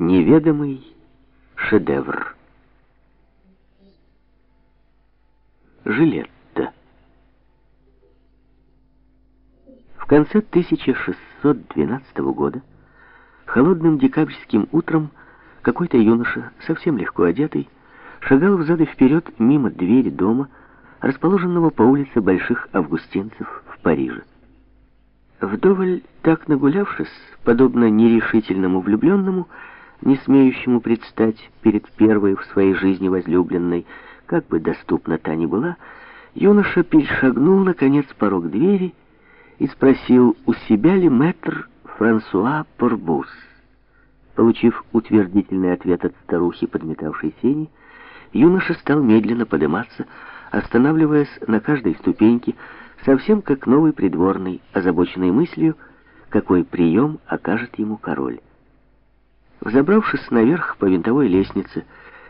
Неведомый шедевр. Жилетта. В конце 1612 года, холодным декабрьским утром, какой-то юноша, совсем легко одетый, шагал взад и вперед мимо двери дома, расположенного по улице Больших Августинцев в Париже. Вдоволь так нагулявшись, подобно нерешительному влюбленному, не смеющему предстать перед первой в своей жизни возлюбленной, как бы доступна та ни была, юноша перешагнул, наконец, порог двери и спросил, у себя ли мэтр Франсуа Порбус. Получив утвердительный ответ от старухи, подметавшей сени, юноша стал медленно подниматься, останавливаясь на каждой ступеньке, совсем как новый придворный, озабоченный мыслью, какой прием окажет ему король. Взобравшись наверх по винтовой лестнице,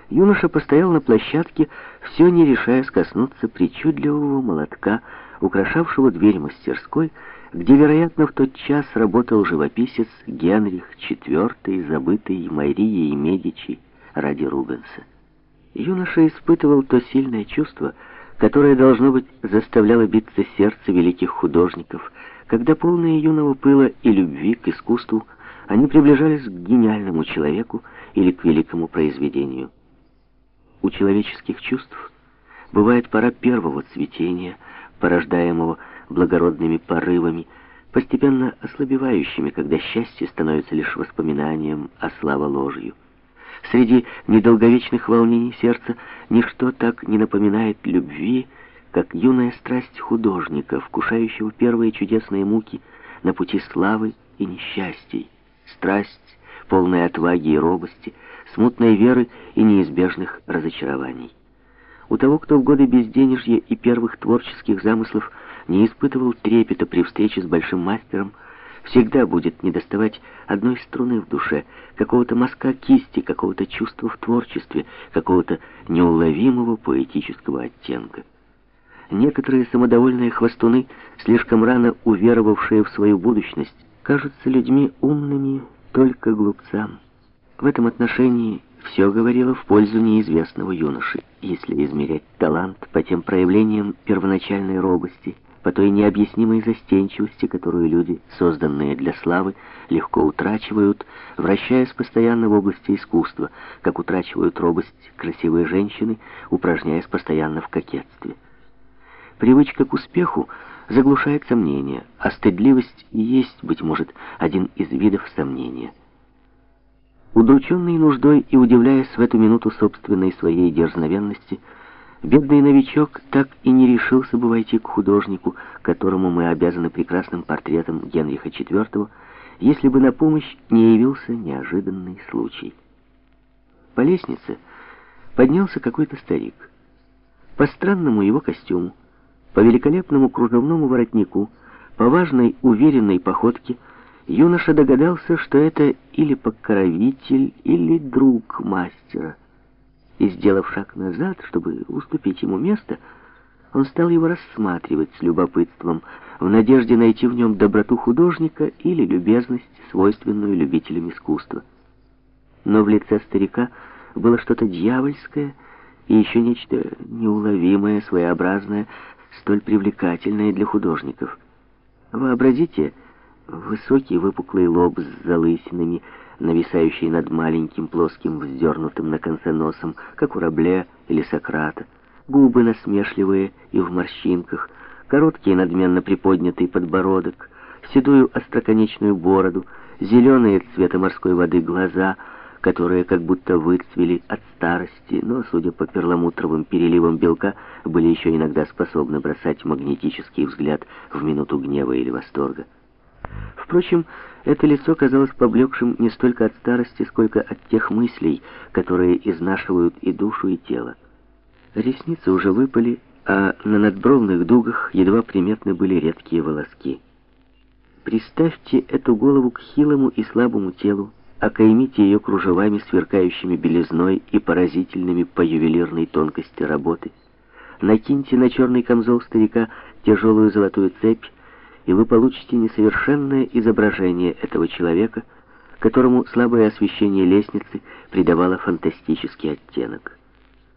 юноша постоял на площадке, все не решаясь коснуться причудливого молотка, украшавшего дверь мастерской, где, вероятно, в тот час работал живописец Генрих IV, забытый Марией Медичи ради Рубенса. Юноша испытывал то сильное чувство, которое, должно быть, заставляло биться сердце великих художников, когда полные юного пыла и любви к искусству они приближались к гениальному человеку или к великому произведению. У человеческих чувств бывает пора первого цветения, порождаемого благородными порывами, постепенно ослабевающими, когда счастье становится лишь воспоминанием, а слава ложью. Среди недолговечных волнений сердца ничто так не напоминает любви, как юная страсть художника, вкушающего первые чудесные муки на пути славы и несчастий страсть, полная отваги и робости, смутной веры и неизбежных разочарований. У того, кто в годы безденежья и первых творческих замыслов не испытывал трепета при встрече с большим мастером, всегда будет недоставать одной струны в душе, какого-то мазка кисти, какого-то чувства в творчестве, какого-то неуловимого поэтического оттенка. Некоторые самодовольные хвостуны, слишком рано уверовавшие в свою будущность, кажутся людьми умными только глупцам. В этом отношении все говорило в пользу неизвестного юноши, если измерять талант по тем проявлениям первоначальной робости, по той необъяснимой застенчивости, которую люди, созданные для славы, легко утрачивают, вращаясь постоянно в области искусства, как утрачивают робость красивые женщины, упражняясь постоянно в кокетстве. Привычка к успеху заглушает сомнения, а стыдливость есть, быть может, один из видов сомнения. Удрученный нуждой и удивляясь в эту минуту собственной своей дерзновенности, бедный новичок так и не решился бы войти к художнику, которому мы обязаны прекрасным портретом Генриха IV, если бы на помощь не явился неожиданный случай. По лестнице поднялся какой-то старик. По странному его костюму, по великолепному кружевному воротнику, по важной уверенной походке, юноша догадался, что это или покровитель, или друг мастера. И, сделав шаг назад, чтобы уступить ему место, он стал его рассматривать с любопытством, в надежде найти в нем доброту художника или любезность, свойственную любителям искусства. Но в лице старика было что-то дьявольское и еще нечто неуловимое, своеобразное, столь привлекательное для художников. Вообразите высокий выпуклый лоб с залысинами, нависающий над маленьким плоским вздернутым на конце носом, как у Рабле или Сократа, губы насмешливые и в морщинках, короткий надменно приподнятый подбородок, седую остроконечную бороду, зеленые цвета морской воды глаза — которые как будто выцвели от старости, но, судя по перламутровым переливам белка, были еще иногда способны бросать магнетический взгляд в минуту гнева или восторга. Впрочем, это лицо казалось поблекшим не столько от старости, сколько от тех мыслей, которые изнашивают и душу, и тело. Ресницы уже выпали, а на надбровных дугах едва приметны были редкие волоски. Представьте эту голову к хилому и слабому телу, окаймите ее кружевами, сверкающими белизной и поразительными по ювелирной тонкости работы. Накиньте на черный камзол старика тяжелую золотую цепь, и вы получите несовершенное изображение этого человека, которому слабое освещение лестницы придавало фантастический оттенок.